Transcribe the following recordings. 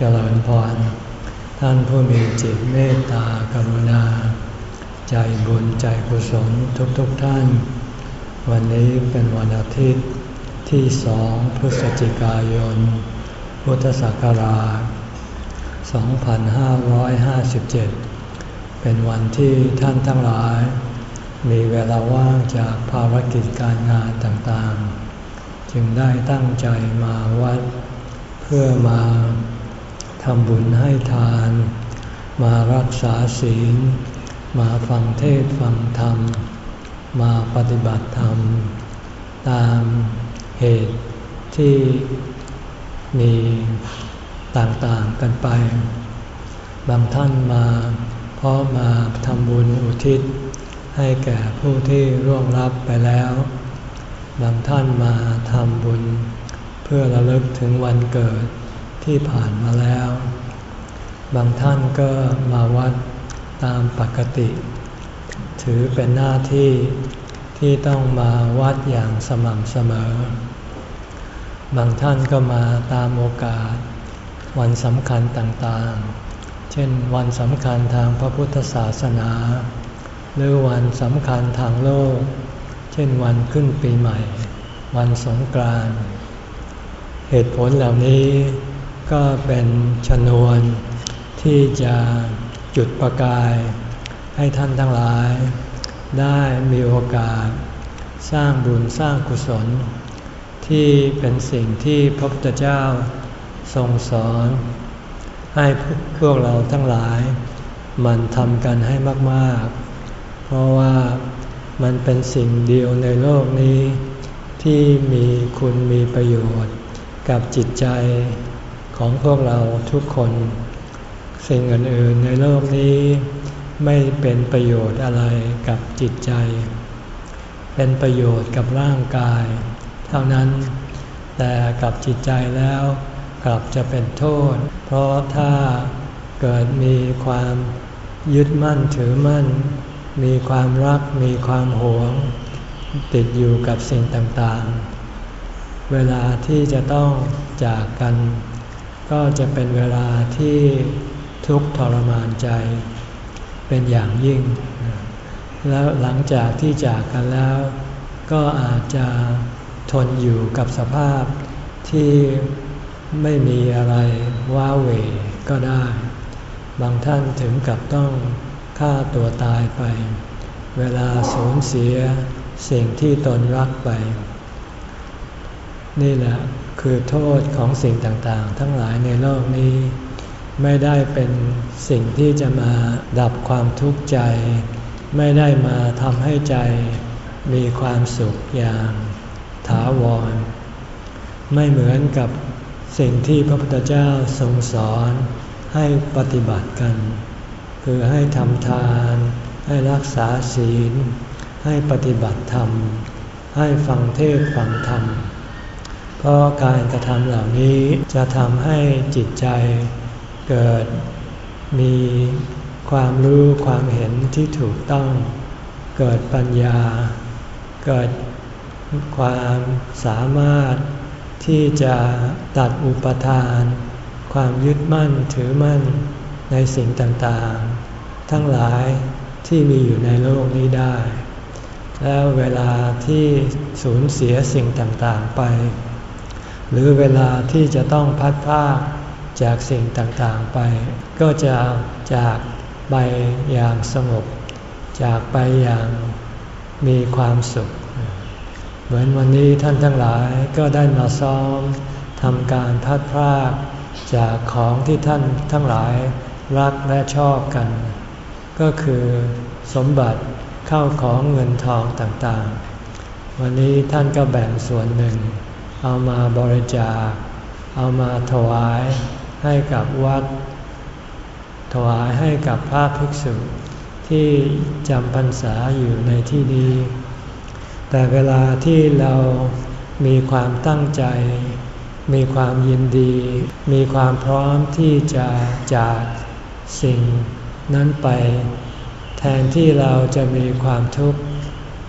เจริญพร ท่านผู้มีจิตเมตตากรุณา ใจบุญใจกุศลทุกๆทท่าน วันนี้เป็นวันอาทิตย์ที่สองพฤศจิกายน พุทธศักราช 2557 เป็นวันที่ท่านทั้งหลาย มีเวลาว่างจากภารกิจการงานต่างๆ จึงได้ตั้งใจมาวัด เพื่อมาำบุญให้ทาน มารักษาศีล มาฟังเทศฟังธรรม มาปฏิบัติธรรม ตามเหตุที่มีต่างๆกันไป บางท่านมาเพราะมาทำบุญอุทิศ ให้แก่ผู้ที่ร่วงรับไปแล้ว บางท่านมาทำบุญ เพื่อระลึกถึงวันเกิด ที่ผ่านมาแล้ว บางท่านก็มาวัดตามปกติ ถือเป็นหน้าที่ที่ต้องมาวัดอย่างสม่ำเสมอ บางท่านก็มาตามโอกาส วันสำคัญต่างๆ เช่นวันสำคัญทางพระพุทธศาสนา หรือวันสำคัญทางโลก เช่นวันขึ้นปีใหม่ วันสงกรานต์เหตุผลเหล่านี้ ก็เป็นชนวนที่จะจุดประกาย ให้ท่านทั้งหลาย ได้มีโอกาส สร้างบุญสร้างกุศล ที่เป็นสิ่งที่พระพุทธเจ้าทรงสอน ให้พวกเราทั้งหลาย มันทำกันให้มากๆ เพราะว่ามันเป็นสิ่งเดียวในโลกนี้ ที่มีคุณมีประโยชน์กับจิตใจ ของพวกเราทุกคน สิ่งอื่นๆในโลกนี้ไม่เป็นประโยชน์อะไรกับจิตใจ เป็นประโยชน์กับร่างกาย เท่านั้น แต่กับจิตใจแล้วกลับจะเป็นโทษ เพราะถ้าเกิดมีความยึดมั่นถือมั่น มีความรักมีความหวง ติดอยู่กับสิ่งต่างๆ เวลาที่จะต้องจากกัน ก็จะเป็นเวลาที่ทุกข์ทรมานใจ เป็นอย่างยิ่ง แล้วหลังจากที่จากกันแล้ว ก็อาจจะทนอยู่กับสภาพที่ไม่มีอะไรว้าเหวก็ได้ บางท่านถึงกับต้องฆ่าตัวตายไป เวลาสูญเสียสิ่งที่ตนรักไป นี่แหละคือโทษของสิ่งต่างๆ ทั้งหลายในโลกนี้ ไม่ได้เป็นสิ่งที่จะมาดับความทุกข์ใจ ไม่ได้มาทำให้ใจมีความสุขอย่างถาวร ไม่เหมือนกับสิ่งที่พระพุทธเจ้าทรงสอนให้ปฏิบัติกัน คือให้ทำทาน ให้รักษาศีล ให้ปฏิบัติธรรม ให้ฟังเทศฟังธรรม เพราะการกระทำเหล่านี้จะทำให้จิตใจเกิดมีความรู้ความเห็นที่ถูกต้อง เกิดปัญญา เกิดความสามารถที่จะตัดอุปทาน ความยึดมั่นถือมั่นในสิ่งต่างๆ ทั้งหลายที่มีอยู่ในโลกนี้ได้ แล้วเวลาที่สูญเสียสิ่งต่างๆไป หรือเวลาที่จะต้องพัดพาจากสิ่งต่างๆไป ก็จะจากไปอย่างสงบ จากไปอย่างมีความสุข เหมือนวันนี้ท่านทั้งหลายก็ได้มาซ้อมทำการพัดพากจากของที่ท่านทั้งหลายรักและชอบกัน ก็คือสมบัติเข้าของเงินทองต่างๆ วันนี้ท่านก็แบ่งส่วนหนึ่ง เอามาบริจาค เอามาถวายให้กับวัด ถวายให้กับพระภิกษุ ที่จำพรรษาอยู่ในที่นี้ แต่เวลาที่เรามีความตั้งใจ มีความยินดี มีความพร้อมที่จะจากสิ่งนั้นไป แทนที่เราจะมีความทุกข์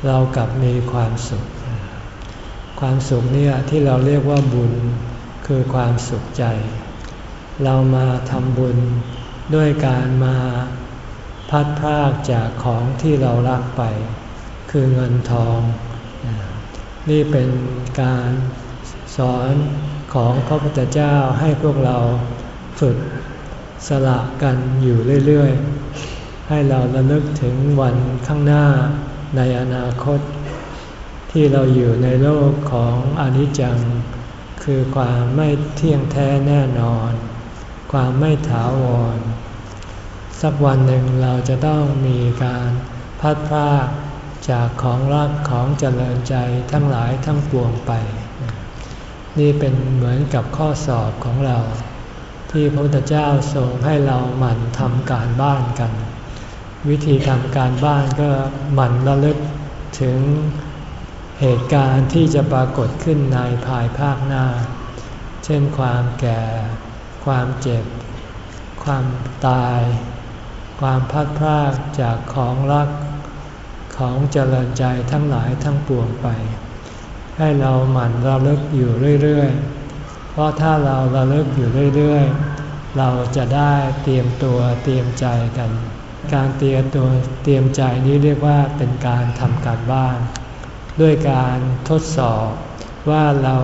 เรากลับมีความสุข ความสุขเนี่ยที่เราเรียกว่าบุญคือความสุขใจ เรามาทำบุญด้วยการมาพัดพรากจากของที่เรารักไป คือเงินทอง นี่เป็นการสอนของพระพุทธเจ้าให้พวกเราฝึกสละกันอยู่เรื่อยๆ ให้เราระลึกถึงวันข้างหน้าในอนาคต ที่เราอยู่ในโลกของอนิจจัง คือความไม่เที่ยงแท้แน่นอน ความไม่ถาวร สักวันหนึ่งเราจะต้องมีการพัดพรากจากของรักของเจริญใจทั้งหลายทั้งปวงไป นี่เป็นเหมือนกับข้อสอบของเรา ที่พระพุทธเจ้าทรงให้เราหมั่นทำการบ้านกัน วิธีทำการบ้านก็หมั่นระลึกถึง เหตุการณ์ที่จะปรากฏขึ้นในภายภาคหน้า เช่นความแก่ ความเจ็บ ความตาย ความพัดพรากจากของรักของเจริญใจทั้งหลายทั้งปวงไป ให้เราหมั่นระลึกอยู่เรื่อยๆ เพราะถ้าเราระลึกอยู่เรื่อยๆ เราจะได้เตรียมตัวเตรียมใจกัน การเตรียมตัวเตรียมใจนี้เรียกว่าเป็นการทำการบ้าน ด้วยการทดสอบว่าเรา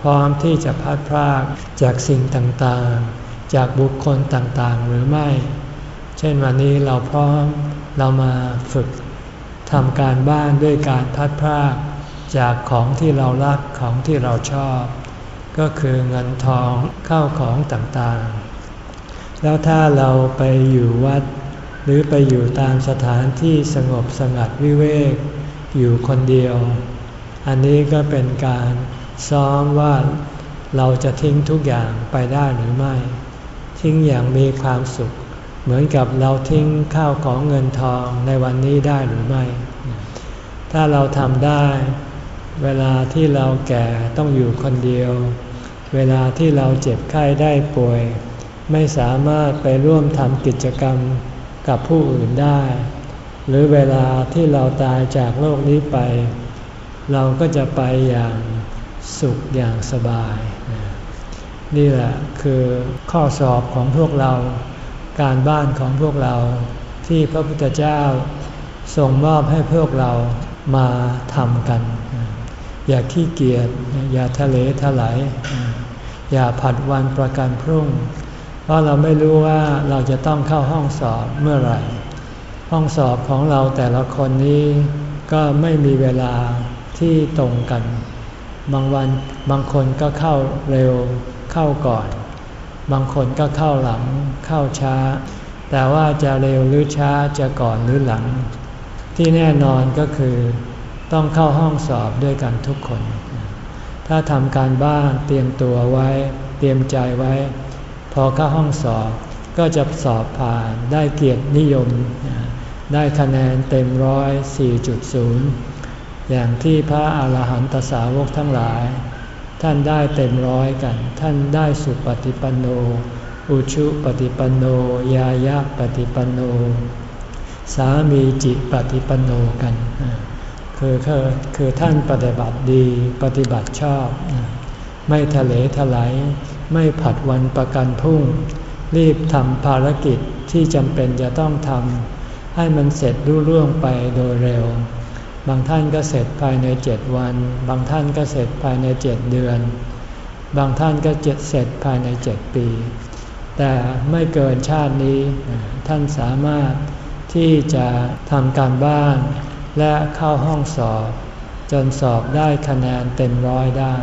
พร้อมที่จะพัดพรากจากสิ่งต่างๆ จากบุคคลต่างๆ หรือไม่ เช่นวันนี้เราพร้อมเรามาฝึกทำการบ้านด้วยการพัดพรากจากของที่เรารักของที่เราชอบ ก็คือเงินทองเข้าของต่างๆ แล้วถ้าเราไปอยู่วัด หรือไปอยู่ตามสถานที่สงบสงัดวิเวก อยู่คนเดียว อันนี้ก็เป็นการซ้อมว่าเราจะทิ้งทุกอย่างไปได้หรือไม่ ทิ้งอย่างมีความสุข เหมือนกับเราทิ้งข้าวของเงินทองในวันนี้ได้หรือไม่ ถ้าเราทำได้ เวลาที่เราแก่ต้องอยู่คนเดียว เวลาที่เราเจ็บไข้ได้ป่วย ไม่สามารถไปร่วมทำกิจกรรมกับผู้อื่นได้ หรือเวลาที่เราตายจากโลกนี้ไป เราก็จะไปอย่างสุขอย่างสบาย นี่แหละคือข้อสอบของพวกเราการบ้านของพวกเราที่พระพุทธเจ้าส่งมอบให้พวกเรามาทำกัน อย่าขี้เกียจอย่าทะเลทลายอย่าผัดวันประกันพรุ่ง เพราะเราไม่รู้ว่าเราจะต้องเข้าห้องสอบเมื่อไหร่ ห้องสอบของเราแต่ละคนนี้ก็ไม่มีเวลาที่ตรงกัน บางวันบางคนก็เข้าเร็วเข้าก่อน บางคนก็เข้าหลังเข้าช้า แต่ว่าจะเร็วหรือช้าจะก่อนหรือหลัง ที่แน่นอนก็คือ ต้องเข้าห้องสอบด้วยกันทุกคน ถ้าทำการบ้านเตรียมตัวไว้เตรียมใจไว้ พอเข้าห้องสอบก็จะสอบผ่านได้เกียรตินิยม ได้คะแนนเต็มร้อย 4.0 อย่างที่พระอาหารหันตสาวกทั้งหลาย ท่านได้เต็มร้อยกัน ท่านได้สุปฏิปันโน อุชุปฏิปันโน ยายะปฏิปันโน สามีจิปฏิปันโนกัน คือคือคือท่านปฏิบัติดีปฏิบัติชอบ ไม่ทะเลทลายไม่ผัดวันประกันพรุ่ง รีบทำภารกิจที่จำเป็นจะต้องทำ ให้มันเสร็จรุ่ร่วงไปโดยเร็ว บางท่านก็เสร็จภายในเจ็ดวัน บางท่านก็เสร็จภายในเจ็ดเดือน บางท่านก็เจ็ดเสร็จภายในเจ็ดปี แต่ไม่เกินชาตินี้ ท่านสามารถที่จะทำการบ้านและเข้าห้องสอบ จนสอบได้คะแนนเต็มร้อยได้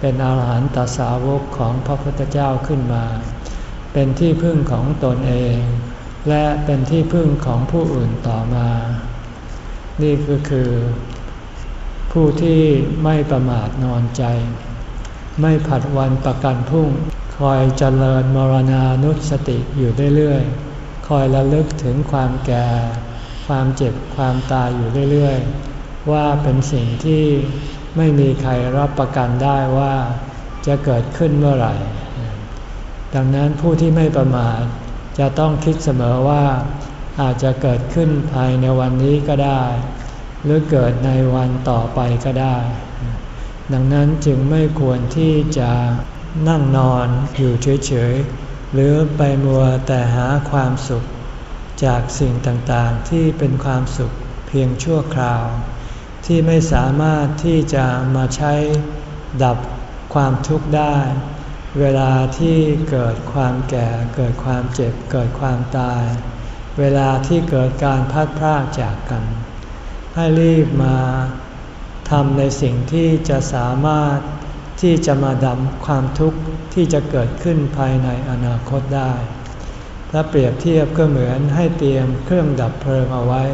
เป็นอาหารตสาวกของพระพุทธเจ้าขึ้นมา เป็นที่พึ่งของตนเอง และเป็นที่พึ่งของผู้อื่นต่อมา นี่ก็คือ ผู้ที่ไม่ประมาทนอนใจ ไม่ผัดวันประกันพรุ่ง คอยเจริญมรณานุสติอยู่เรื่อยๆ คอยระลึกถึงความแก่ ความเจ็บความตายอยู่เรื่อยๆ ว่าเป็นสิ่งที่ไม่มีใครรับประกันได้ว่าจะเกิดขึ้นเมื่อไหร่ ดังนั้นผู้ที่ไม่ประมาท จะต้องคิดเสมอว่าอาจจะเกิดขึ้นภายในวันนี้ก็ได้ หรือเกิดในวันต่อไปก็ได้ ดังนั้นจึงไม่ควรที่จะนั่งนอนอยู่เฉยๆ หรือไปมัวแต่หาความสุข จากสิ่งต่างๆที่เป็นความสุขเพียงชั่วคราว ที่ไม่สามารถที่จะมาใช้ดับความทุกข์ได้ เวลาที่เกิดความแก่ เกิดความเจ็บ เกิดความตาย เวลาที่เกิดการพัดพรากจากกัน ให้รีบมาทำในสิ่งที่จะสามารถที่จะมาดับความทุกข์ที่จะเกิดขึ้นภายในอนาคตได้ถ้าเปรียบเทียบก็เหมือนให้เตรียมเครื่องดับเพลิงเอาไว้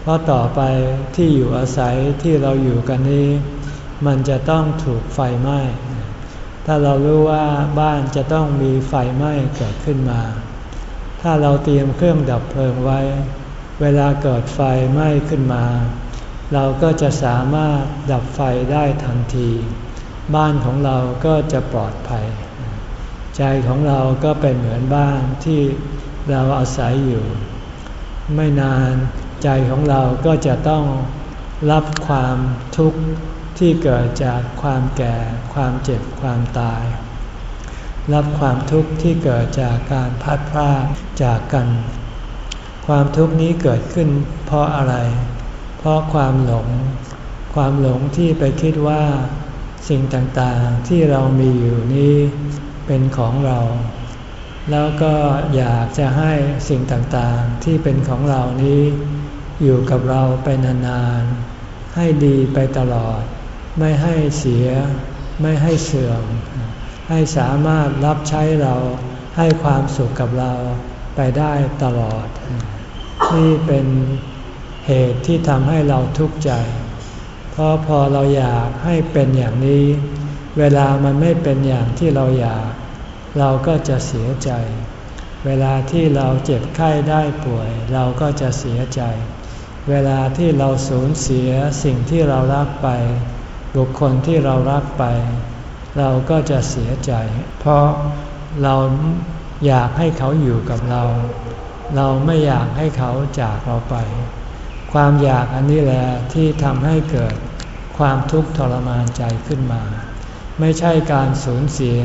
เพราะต่อไปที่อยู่อาศัยที่เราอยู่กันนี้ มันจะต้องถูกไฟไหม้ ถ้าเรารู้ว่าบ้านจะต้องมีไฟไหม้เกิดขึ้นมา ถ้าเราเตรียมเครื่องดับเพลิงไว้ เวลาเกิดไฟไหม้ขึ้นมา เราก็จะสามารถดับไฟได้ทันที บ้านของเราก็จะปลอดภัย ใจของเราก็เป็นเหมือนบ้านที่เราอาศัยอยู่ ไม่นานใจของเราก็จะต้องรับความทุกข์ ที่เกิดจากความแก่ ความเจ็บ ความตาย รับความทุกข์ที่เกิดจากการพัดพลาดจากกัน ความทุกข์นี้เกิดขึ้นเพราะอะไร เพราะความหลง ความหลงที่ไปคิดว่า สิ่งต่างๆที่เรามีอยู่นี้เป็นของเรา แล้วก็อยากจะให้สิ่งต่างๆที่เป็นของเรานี้ อยู่กับเราไปนานๆให้ดีไปตลอด ไม่ให้เสีย ไม่ให้เสื่อม ให้สามารถรับใช้เราให้ความสุขกับเราไปได้ตลอด นี่เป็นเหตุที่ทำให้เราทุกข์ใจ เพราะพอเราอยากให้เป็นอย่างนี้ เวลามันไม่เป็นอย่างที่เราอยาก เราก็จะเสียใจ เวลาที่เราเจ็บไข้ได้ป่วย เราก็จะเสียใจ เวลาที่เราสูญเสียสิ่งที่เรารักไป บุคคลที่เรารักไป เราก็จะเสียใจ เพราะเราอยากให้เขาอยู่กับเรา เราไม่อยากให้เขาจากเราไป ความอยากอันนี้แหละที่ทำให้เกิดความทุกข์ทรมานใจขึ้นมา ไม่ใช่การสูญเสีย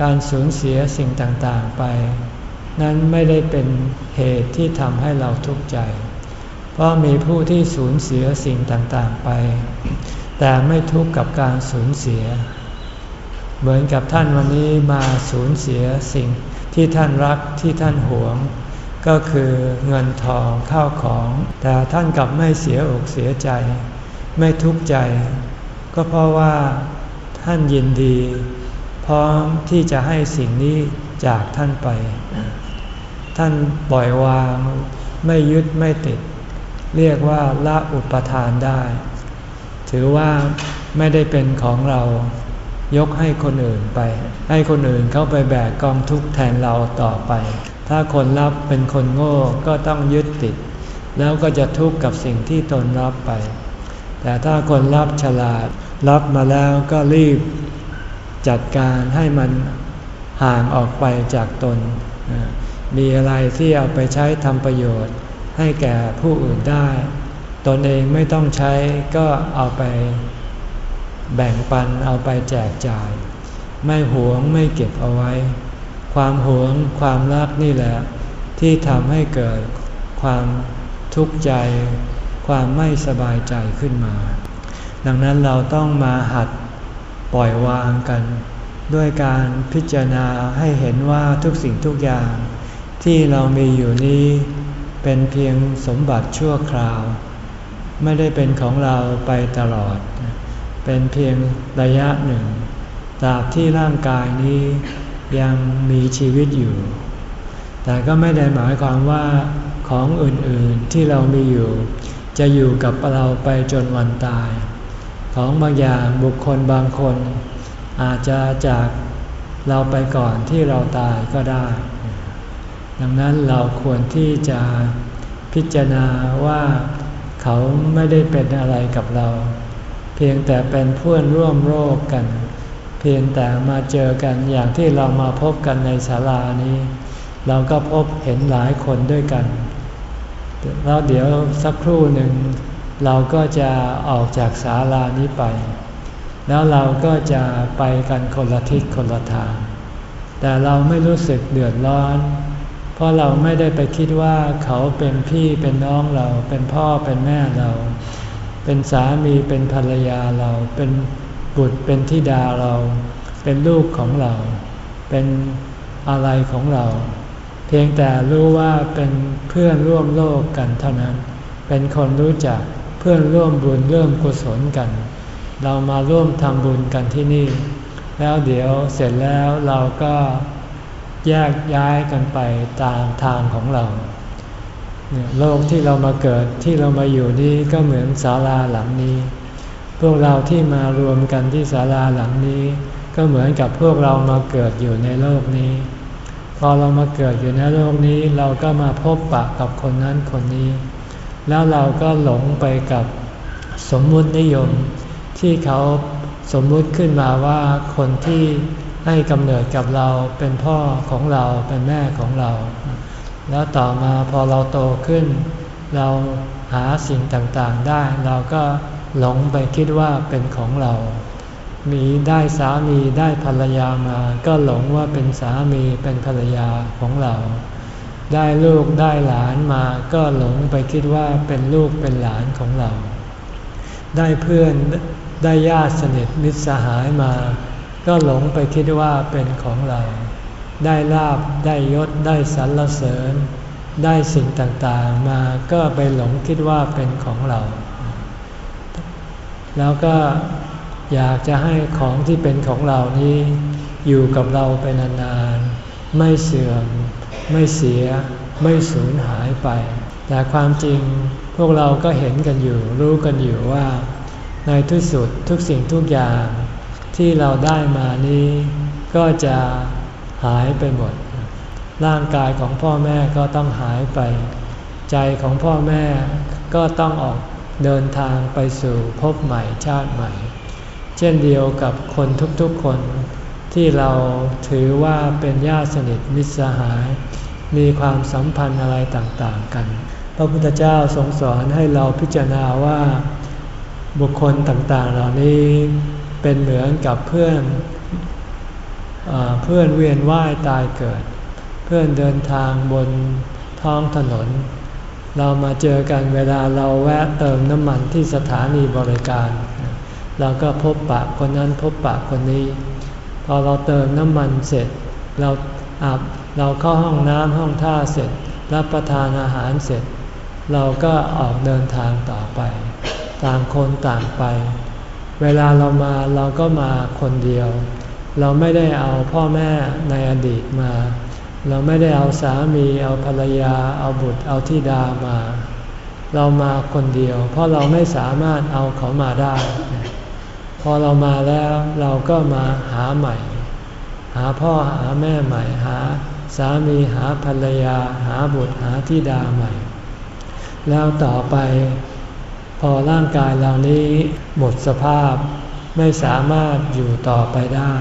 การสูญเสียสิ่งต่างๆไป นั้นไม่ได้เป็นเหตุที่ทำให้เราทุกข์ใจ เพราะมีผู้ที่สูญเสียสิ่งต่างๆไป แต่ไม่ทุกข์กับการสูญเสีย เหมือนกับท่านวันนี้มาสูญเสียสิ่งที่ท่านรักที่ท่านหวง ก็คือเงินทองข้าวของ แต่ท่านกลับไม่เสียอกเสียใจ ไม่ทุกข์ใจ ก็เพราะว่าท่านยินดี พร้อมที่จะให้สิ่งนี้จากท่านไป ท่านปล่อยวางไม่ยึดไม่ติด เรียกว่าละอุปทานได้ ถือว่าไม่ได้เป็นของเรายกให้คนอื่นไป ให้คนอื่นเข้าไปแบกกองทุกข์แทนเราต่อไป ถ้าคนรับเป็นคนโง่ก็ต้องยึดติด แล้วก็จะทุกข์กับสิ่งที่ตนรับไป แต่ถ้าคนรับฉลาด รับมาแล้วก็รีบจัดการให้มันห่างออกไปจากตน มีอะไรที่เอาไปใช้ทำประโยชน์ให้แก่ผู้อื่นได้ ตนเองไม่ต้องใช้ก็เอาไปแบ่งปันเอาไปแจกจ่าย ไม่หวงไม่เก็บเอาไว้ ความหวงความรักนี่แหละ ที่ทำให้เกิดความทุกข์ใจ ความไม่สบายใจขึ้นมา ดังนั้นเราต้องมาหัดปล่อยวางกัน ด้วยการพิจารณาให้เห็นว่าทุกสิ่งทุกอย่าง ที่เรามีอยู่นี้เป็นเพียงสมบัติชั่วคราว ไม่ได้เป็นของเราไปตลอด เป็นเพียงระยะหนึ่งตราบที่ร่างกายนี้ยังมีชีวิตอยู่ แต่ก็ไม่ได้หมายความว่าของอื่นๆที่เรามีอยู่ จะอยู่กับเราไปจนวันตาย ของบางอย่างบุคคลบางคน อาจจะจากเราไปก่อนที่เราตายก็ได้ ดังนั้นเราควรที่จะพิจารณาว่า เขาไม่ได้เป็นอะไรกับเรา เพียงแต่เป็นเพื่อนร่วมโลกกัน เพียงแต่มาเจอกันอย่างที่เรามาพบกันในศาลานี้ เราก็พบเห็นหลายคนด้วยกัน แล้วเดี๋ยวสักครู่หนึ่ง เราก็จะออกจากศาลานี้ไป แล้วเราก็จะไปกันคนละทิศคนละทาง แต่เราไม่รู้สึกเดือดร้อน ราะเราไม่ได้ไปคิดว่าเขาเป็นพี่เป็นน้องเรา เป็นพ่อเป็นแม่เรา เป็นสามีเป็นภรรยาเรา เป็นบุตรเป็นธิดาเรา เป็นลูกของเรา เป็นอะไรของเรา เพียงแต่รู้ว่าเป็นเพื่อนร่วมโลกกันเท่านั้น เป็นคนรู้จักเพื่อนร่วมบุญร่วมกุศลกัน เรามาร่วมทำบุญกันที่นี่ แล้วเดี๋ยวเสร็จแล้วเราก็ แยกย้ายกันไปตามทางของเราโลกที่เรามาเกิดที่เรามาอยู่นี่ก็เหมือนศาลาหลังนี้ พวกเราที่มารวมกันที่ศาลาหลังนี้ ก็เหมือนกับพวกเรามาเกิดอยู่ในโลกนี้ พอเรามาเกิดอยู่ในโลกนี้ เราก็มาพบปะกับคนนั้นคนนี้ แล้วเราก็หลงไปกับสมมุตินิยม ที่เขาสมมุติขึ้นมาว่าคนที่ ให้กำเนิดกับเราเป็นพ่อของเราเป็นแม่ของเรา แล้วต่อมาพอเราโตขึ้น เราหาสิ่งต่างๆได้ เราก็หลงไปคิดว่าเป็นของเรา มีได้สามีได้ภรรยามา ก็หลงว่าเป็นสามีเป็นภรรยาของเรา ได้ลูกได้หลานมาก็หลงไปคิดว่าเป็นลูกเป็นหลานของเรา ได้เพื่อนได้ญาติสนิทมิตรสหายมา ก็หลงไปคิดว่าเป็นของเรา ได้ลาบได้ยศได้สรรเสริญ ได้สิ่งต่างๆมาก็ไปหลงคิดว่าเป็นของเรา แล้วก็อยากจะให้ของที่เป็นของเรานี้ อยู่กับเราไปนานๆไม่เสื่อม ไม่เสีย ไม่สูญหายไป แต่ความจริงพวกเราก็เห็นกันอยู่ รู้กันอยู่ว่า ในที่สุดทุกสิ่งทุกอย่าง ที่เราได้มานี้ก็จะหายไปหมด ร่างกายของพ่อแม่ก็ต้องหายไป ใจของพ่อแม่ก็ต้องออกเดินทางไปสู่พบใหม่ชาติใหม่ เช่นเดียวกับคนทุกๆคนที่เราถือว่าเป็นญาติสนิทมิตรสหาย มีความสัมพันธ์อะไรต่างๆกัน พระพุทธเจ้าทรงสอนให้เราพิจารณาว่า บุคคลต่างๆเหล่านี้ เป็นเหมือนกับเพื่อนอเพื่อนเวียนว่ายตายเกิด เพื่อนเดินทางบนท้องถนน เรามาเจอกันเวลาเราแวะเติมน้ำมันที่สถานีบริการ เราก็พบปะคนนั้นพบปะคนนี้ พอเราเติมน้ำมันเสร็จ เราอาบเราเข้าห้องน้ำห้องท่าเสร็จ รับประทานอาหารเสร็จ เราก็ออกเดินทางต่อไป ต่างคนต่างไป เวลาเรามาเราก็มาคนเดียว เราไม่ได้เอาพ่อแม่ในอดีตมา เราไม่ได้เอาสามีเอาภรรยา เอาบุตรเอาทิดามา เรามาคนเดียว เพราะเราไม่สามารถเอาเขามาได้ พอเรามาแล้วเราก็มาหาใหม่ หาพ่อหาแม่ใหม่หาสามีหาภรรยาหาบุตรหาทิดาใหม่ แล้วต่อไป พอร่างกายเหล่านี้หมดสภาพไม่สามารถอยู่ต่อไปได้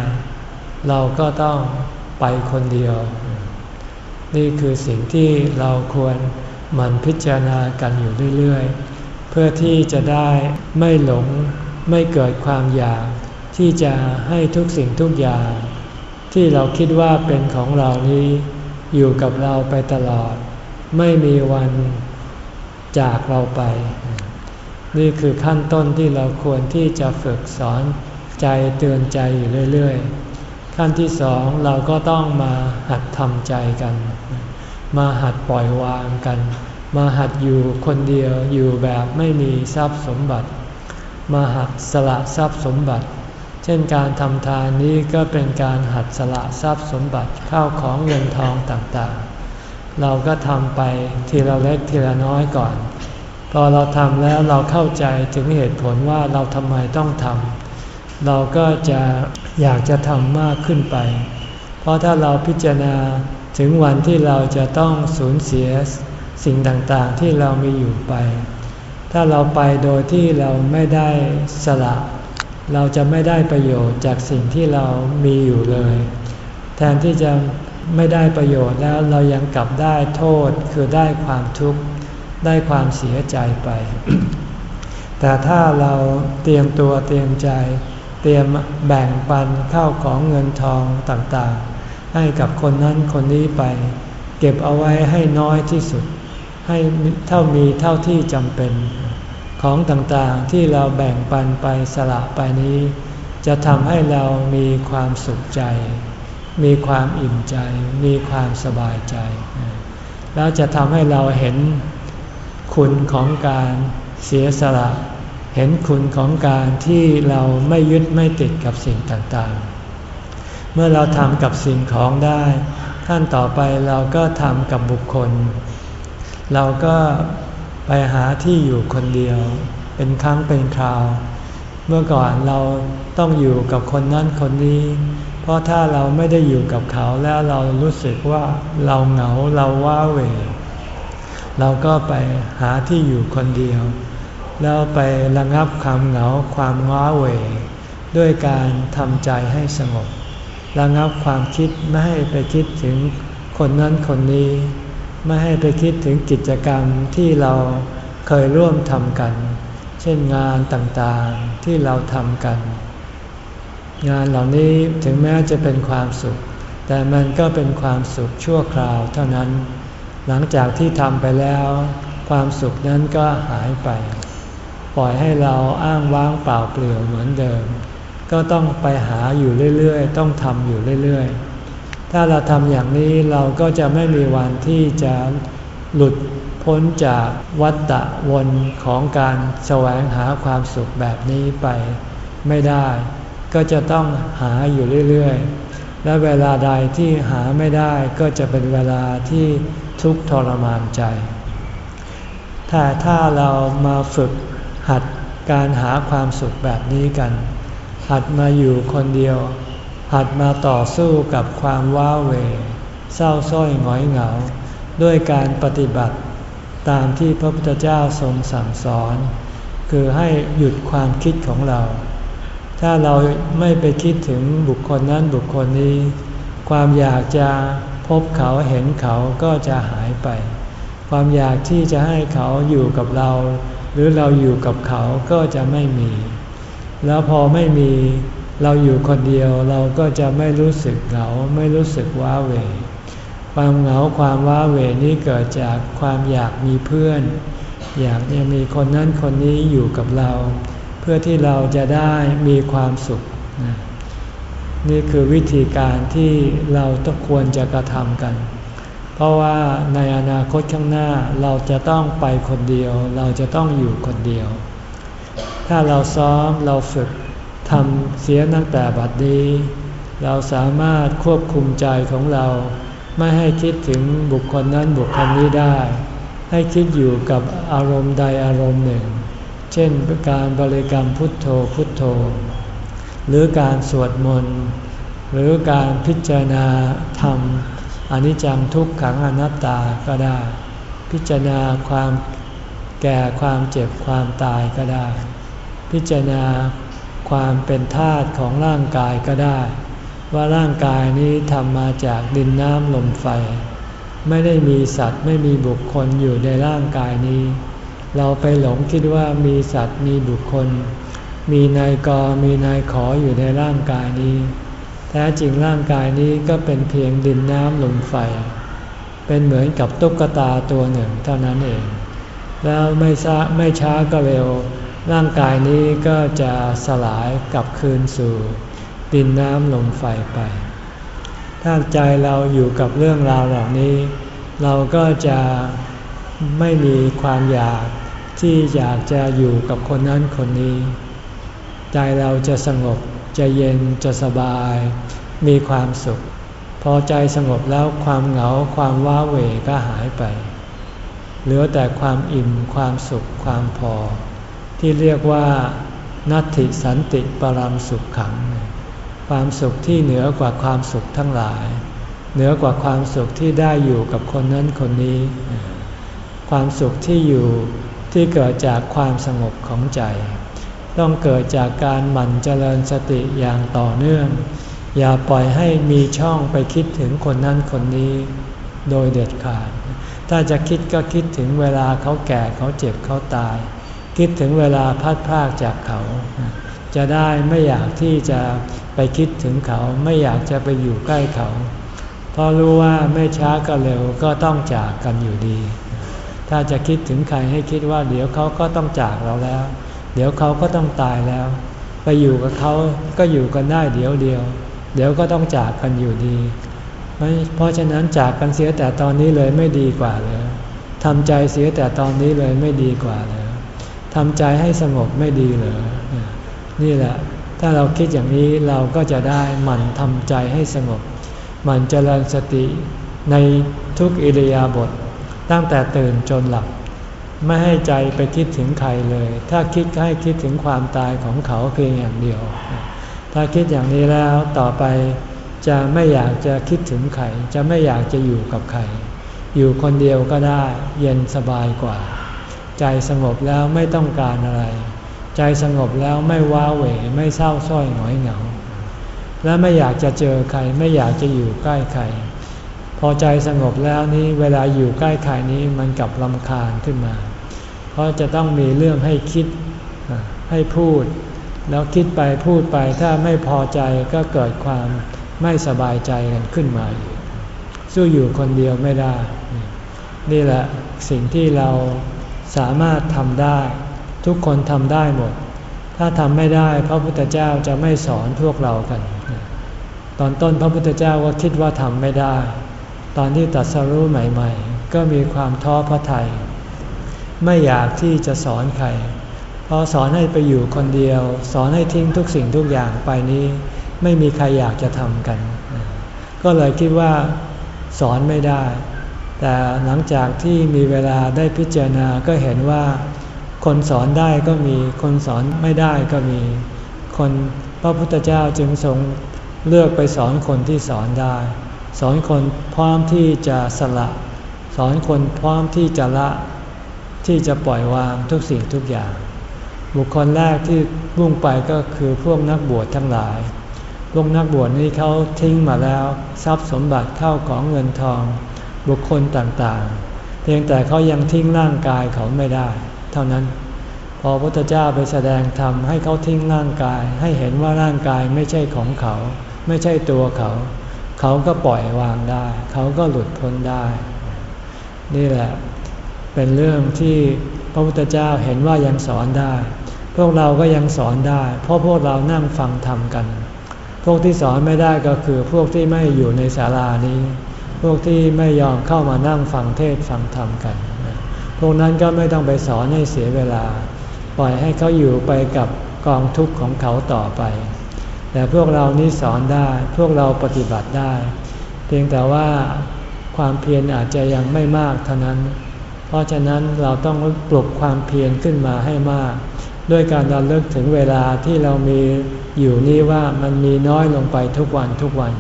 เราก็ต้องไปคนเดียว นี่คือสิ่งที่เราควรหมั่นพิจารณากันอยู่เรื่อยๆ เพื่อที่จะได้ไม่หลงไม่เกิดความอยาก ที่จะให้ทุกสิ่งทุกอย่าง ที่เราคิดว่าเป็นของเรานี้ อยู่กับเราไปตลอด ไม่มีวันจากเราไป นี่คือขั้นต้นที่เราควรที่จะฝึกสอนใจเตือนใจอยู่เรื่อยๆ ขั้นที่สองเราก็ต้องมาหัดทำใจกัน มาหัดปล่อยวางกัน มาหัดอยู่คนเดียวอยู่แบบไม่มีทรัพย์สมบัติ มาหัดสละทรัพย์สมบัติ เช่นการทำทานนี้ก็เป็นการหัดสละทรัพย์สมบัติเข้าของเงินทองต่างๆ เราก็ทำไปทีละเล็กทีละน้อยก่อน พอเราทำแล้วเราเข้าใจถึงเหตุผลว่าเราทำไมต้องทำเราก็จะอยากจะทำมากขึ้นไป เพราะถ้าเราพิจารณาถึงวันที่เราจะต้องสูญเสียสิ่งต่างๆที่เรามีอยู่ไป ถ้าเราไปโดยที่เราไม่ได้สละ เราจะไม่ได้ประโยชน์จากสิ่งที่เรามีอยู่เลย แทนที่จะไม่ได้ประโยชน์แล้วเรายังกลับได้โทษคือได้ความทุกข์ ได้ความเสียใจไป แต่ถ้าเราเตรียมตัวเตรียมใจ เตรียมแบ่งปันเข้าของเงินทองต่างๆ ให้กับคนนั้นคนนี้ไป เก็บเอาไว้ให้น้อยที่สุด ให้เท่ามีเท่าที่จำเป็น ของต่างๆที่เราแบ่งปันไปสละไปนี้ จะทำให้เรามีความสุขใจ มีความอิ่มใจ มีความสบายใจ แล้วจะทำให้เราเห็น คุณของการเสียสละ เห็นคุณของการที่เราไม่ยึดไม่ติดกับสิ่งต่างๆ เมื่อเราทำกับสิ่งของได้ ขั้นต่อไปเราก็ทำกับบุคคล เราก็ไปหาที่อยู่คนเดียว เป็นครั้งเป็นคราว เมื่อก่อนเราต้องอยู่กับคนนั้นคนนี้ เพราะถ้าเราไม่ได้อยู่กับเขาแล้วเรารู้สึกว่าเราเหงาเราว้าเหว เราก็ไปหาที่อยู่คนเดียว แล้วไประงับความเหงาความว้าเหวด้วยการทำใจให้สงบ ระงับความคิดไม่ให้ไปคิดถึงคนนั้นคนนี้ ไม่ให้ไปคิดถึงกิจกรรมที่เราเคยร่วมทำกัน เช่นงานต่างๆที่เราทำกัน งานเหล่านี้ถึงแม้จะเป็นความสุข แต่มันก็เป็นความสุขชั่วคราวเท่านั้น หลังจากที่ทำไปแล้ว ความสุขนั้นก็หายไป ปล่อยให้เราอ้างว้างเปล่าเปลี่ยวเหมือนเดิม ก็ต้องไปหาอยู่เรื่อยๆ ต้องทำอยู่เรื่อยๆ ถ้าเราทำอย่างนี้เราก็จะไม่มีวันที่จะหลุดพ้นจากวัฏฏะวนของการแสวงหาความสุขแบบนี้ไปไม่ได้ ก็จะต้องหาอยู่เรื่อยๆ และเวลาใดที่หาไม่ได้ก็จะเป็นเวลาที่ ทุกทรมานใจ ถ้าถ้าเรามาฝึกหัดการหาความสุขแบบนี้กัน หัดมาอยู่คนเดียว หัดมาต่อสู้กับความว้าเหวเศร้าส้อยหงอยเหงา ด้วยการปฏิบัติตามที่พระพุทธเจ้าทรงสั่งสอน คือให้หยุดความคิดของเรา ถ้าเราไม่ไปคิดถึงบุคคลนั้นบุคคลนี้ ความอยากจะ พบเขาเห็นเขาก็จะหายไป ความอยากที่จะให้เขาอยู่กับเรา หรือเราอยู่กับเขาก็จะไม่มี แล้วพอไม่มีเราอยู่คนเดียวเราก็จะไม่รู้สึกเหงาไม่รู้สึกว้าเหวความเหงาความว้าเหวนี้เกิดจากความอยากมีเพื่อน อยากจะมีคนนั้นคนนี้อยู่กับเรา เพื่อที่เราจะได้มีความสุขนี่ นี่คือวิธีการที่เราต้องควรจะกระทำกัน เพราะว่าในอนาคตข้างหน้าเราจะต้องไปคนเดียว เราจะต้องอยู่คนเดียว ถ้าเราซ้อมเราฝึกทำเสียตั้งแต่บัดนี้ เราสามารถควบคุมใจของเรา ไม่ให้คิดถึงบุคคลนั้นบุคคลนี้ได้ ให้คิดอยู่กับอารมณ์ใดอารมณ์หนึ่ง เช่นการบริกรรมพุทโธพุทโธ หรือการสวดมนต์ หรือการพิจารณาธรรมอนิจจังทุกขังอนัตตาก็ได้ พิจารณาความแก่ความเจ็บความตายก็ได้ พิจารณาความเป็นธาตุของร่างกายก็ได้ ว่าร่างกายนี้ทำมาจากดินน้ำลมไฟ ไม่ได้มีสัตว์ไม่มีบุคคลอยู่ในร่างกายนี้ เราไปหลงคิดว่ามีสัตว์มีบุคคล มีนายกมีนายขออยู่ในร่างกายนี้ แท้จริงร่างกายนี้ก็เป็นเพียงดินน้ำลมไฟ เป็นเหมือนกับตุ๊กตาตัวหนึ่งเท่านั้นเอง แล้วไม่ช้าไม่ช้าก็เร็ว ร่างกายนี้ก็จะสลายกลับคืนสู่ ดินน้ำลมไฟไป ถ้าใจเราอยู่กับเรื่องราวเหล่านี้ เราก็จะไม่มีความอยากที่อยากจะอยู่กับคนนั้นคนนี้ ใจเราจะสงบจะเย็นจะสบาย มีความสุข พอใจสงบแล้วความเหงาความว้าเหวก็หายไป เหลือแต่ความอิ่มความสุขความพอ ที่เรียกว่า นัตติสันติปรามสุขขัง ความสุขที่เหนือกว่าความสุขทั้งหลาย เหนือกว่าความสุขที่ได้อยู่กับคนนั้นคนนี้ ความสุขที่อยู่ที่เกิดจากความสงบของใจ ต้องเกิดจากการหมั่นเจริญสติอย่างต่อเนื่อง อย่าปล่อยให้มีช่องไปคิดถึงคนนั้นคนนี้ โดยเด็ดขาด ถ้าจะคิดก็คิดถึงเวลาเขาแก่เขาเจ็บเขาตาย คิดถึงเวลาพัดพากจากเขา จะได้ไม่อยากที่จะไปคิดถึงเขาไม่อยากจะไปอยู่ใกล้เขา เพราะรู้ว่าไม่ช้าก็เร็วก็ต้องจากกันอยู่ดี ถ้าจะคิดถึงใครให้คิดว่าเดี๋ยวเขาก็ต้องจากเราแล้ว เดี๋ยวเขาก็ต้องตายแล้ว ไปอยู่กับเขาก็อยู่กันได้เดี๋ยวเดียว เดี๋ยวก็ต้องจากกันอยู่ดี เพราะฉะนั้นจากกันเสียแต่ตอนนี้เลยไม่ดีกว่าเลยทำใจเสียแต่ตอนนี้เลยไม่ดีกว่าเลยทำใจให้สงบไม่ดีเลยนี่แหละ ถ้าเราคิดอย่างนี้เราก็จะได้หมั่นทำใจให้สงบมันเจริญสติในทุกอิริยาบถตั้งแต่ตื่นจนหลับ ไม่ให้ใจไปคิดถึงใครเลย ถ้าคิดให้คิดถึงความตายของเขาเพียงอย่างเดียว ถ้าคิดอย่างนี้แล้วต่อไปจะไม่อยากจะคิดถึงใคร จะไม่อยากจะอยู่กับใคร อยู่คนเดียวก็ได้เย็นสบายกว่า ใจสงบแล้วไม่ต้องการอะไร ใจสงบแล้วไม่ว้าเหวไม่เศร้าส้อยหงอยเหงา และไม่อยากจะเจอใคร ไม่อยากจะอยู่ใกล้ใคร พอใจสงบแล้วนี้เวลาอยู่ใกล้ใครนี้มันกลับลำคาญขึ้นมา ราะจะต้องมีเรื่องให้คิดให้พูด แล้วคิดไปพูดไปถ้าไม่พอใจก็เกิดความไม่สบายใจกันขึ้นมาสู้อยู่คนเดียวไม่ได้ นี่แหละสิ่งที่เราสามารถทำได้ ทุกคนทำได้หมด ถ้าทำไม่ได้พระพุทธเจ้าจะไม่สอนพวกเรากัน ตอนต้นพระพุทธเจ้าก็คิดว่าทำไม่ได้ ตอนที่ตัดสรู้ใหม่ ๆ ก็มีความท้อพระทยัย ไม่อยากที่จะสอนใคร เพราะสอนให้ไปอยู่คนเดียว สอนให้ทิ้งทุกสิ่งทุกอย่างไปนี้ ไม่มีใครอยากจะทำกัน ก็เลยคิดว่าสอนไม่ได้ แต่หลังจากที่มีเวลาได้พิจารณาก็เห็นว่า คนสอนได้ก็มี คนสอนไม่ได้ก็มี คนพระพุทธเจ้าจึงทรงเลือกไปสอนคนที่สอนได้ สอนคนพร้อมที่จะสละ สอนคนพร้อมที่จะละ ที่จะปล่อยวางทุกสิ่งทุกอย่าง บุคคลแรกที่มุ่งไปก็คือพวกนักบวชทั้งหลาย พวกนักบวชนี้เขาทิ้งมาแล้วทรัพย์สมบัติเข้าของเงินทอง บุคคลต่างๆ เพียงแต่เขายังทิ้งร่างกายเขาไม่ได้ เท่านั้น พอพระพุทธเจ้าไปแสดงธรรมให้เขาทิ้งร่างกาย ให้เห็นว่าร่างกายไม่ใช่ของเขา ไม่ใช่ตัวเขา เขาก็ปล่อยวางได้ เขาก็หลุดพ้นได้ นี่แหละ เป็นเรื่องที่พระพุทธเจ้าเห็นว่ายังสอนได้ พวกเราก็ยังสอนได้ เพราะพวกเรานั่งฟังธรรมกัน พวกที่สอนไม่ได้ก็คือพวกที่ไม่อยู่ในศาลานี้ พวกที่ไม่ยอมเข้ามานั่งฟังเทศฟังธรรมกัน พวกนั้นก็ไม่ต้องไปสอนให้เสียเวลา ปล่อยให้เขาอยู่ไปกับกองทุกข์ของเขาต่อไป แต่พวกเรานี้สอนได้ พวกเราปฏิบัติได้ เพียงแต่ว่าความเพียรอาจจะยังไม่มากเท่านั้น เพราะฉะนั้นเราต้องปลุกความเพียรขึ้นมาให้มาก ด้วยการเราเลิกถึงเวลาที่เรามีอยู่นี้ว่ามันมีน้อยลงไปทุกวันทุกวัน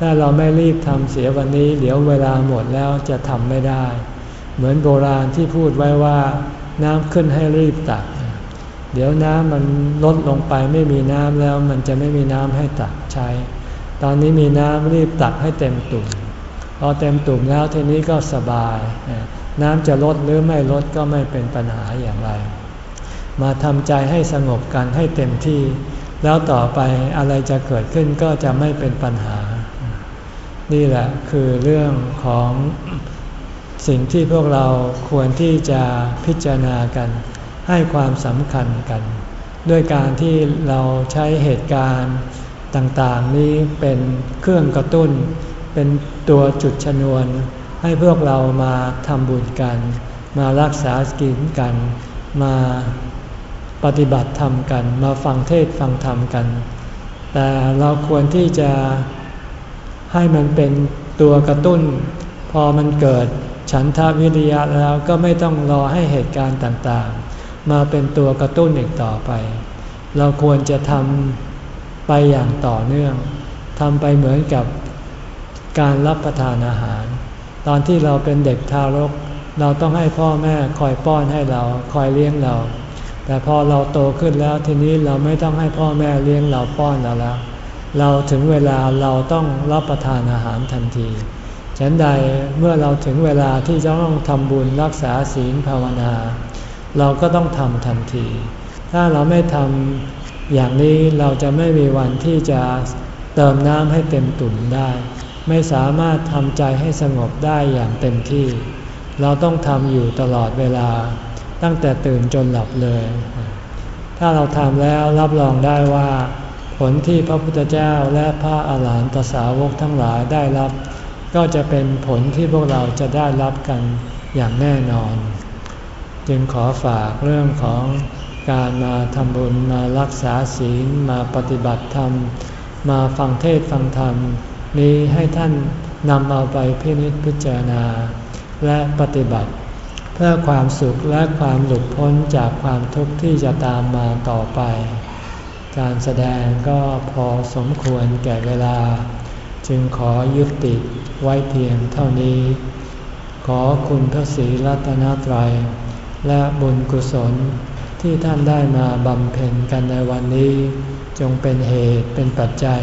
ถ้าเราไม่รีบทำเสียวันนี้ เดี๋ยวเวลาหมดแล้วจะทำไม่ได้ เหมือนโบราณที่พูดไว้ว่า น้ำขึ้นให้รีบตัก เดี๋ยวน้ำมันลดลงไปไม่มีน้ำแล้ว มันจะไม่มีน้ำให้ตักใช้ ตอนนี้มีน้ำรีบตักให้เต็มตุ่มพอเต็มตุ่มแล้วทีนี้ก็สบาย น้ำจะลดหรือไม่ลดก็ไม่เป็นปัญหาอย่างไร มาทำใจให้สงบกันให้เต็มที่ แล้วต่อไปอะไรจะเกิดขึ้นก็จะไม่เป็นปัญหา นี่แหละคือเรื่องของสิ่งที่พวกเราควรที่จะพิจารณากัน ให้ความสำคัญกัน ด้วยการที่เราใช้เหตุการณ์ต่างๆนี้เป็นเครื่องกระตุ้น เป็นตัวจุดชนวน ให้พวกเรามาทำบุญกัน มารักษาศีลกัน มาปฏิบัติธรรมกัน มาฟังเทศฟังธรรมกัน แต่เราควรที่จะให้มันเป็นตัวกระตุ้น พอมันเกิดฉันทาวิริยะแล้วก็ไม่ต้องรอให้เหตุการณ์ต่างๆ มาเป็นตัวกระตุ้นอีกต่อไป เราควรจะทำไปอย่างต่อเนื่องทำไปเหมือนกับการรับประทานอาหาร ตอนที่เราเป็นเด็กทารก เราต้องให้พ่อแม่คอยป้อนให้เราคอยเลี้ยงเรา แต่พอเราโตขึ้นแล้วทีนี้เราไม่ต้องให้พ่อแม่เลี้ยงเราป้อนเราแล้ว เราถึงเวลาเราต้องรับประทานอาหารทันทีฉันใดเมื่อเราถึงเวลาที่จะต้องทำบุญรักษาศีลภาวนา เราก็ต้องทำทันที ถ้าเราไม่ทำอย่างนี้เราจะไม่มีวันที่จะเติมน้ำให้เต็มตุ่มได้ ไม่สามารถทำใจให้สงบได้อย่างเต็มที่ เราต้องทำอยู่ตลอดเวลา ตั้งแต่ตื่นจนหลับเลย ถ้าเราทำแล้วรับรองได้ว่า ผลที่พระพุทธเจ้าและพระอาหารหันตสาวกทั้งหลายได้รับ ก็จะเป็นผลที่พวกเราจะได้รับกันอย่างแน่นอน จึงขอฝากเรื่องของการมาทำบุญมารักษาศีลมาปฏิบัติธรรม มาฟังเทศฟังธรรม นี้ให้ท่านนำเอาไปพินิจพิจารณา และปฏิบัติ เพื่อความสุขและความหลุดพ้นจากความทุกข์ที่จะตามมาต่อไป การแสดงก็พอสมควรแก่เวลา จึงขอยุติไว้เพียงเท่านี้ ขอคุณพระศรีรัตนตรัย และบุญกุศลที่ท่านได้มาบำเพ็ญกันในวันนี้ จงเป็นเหตุเป็นปัจจัย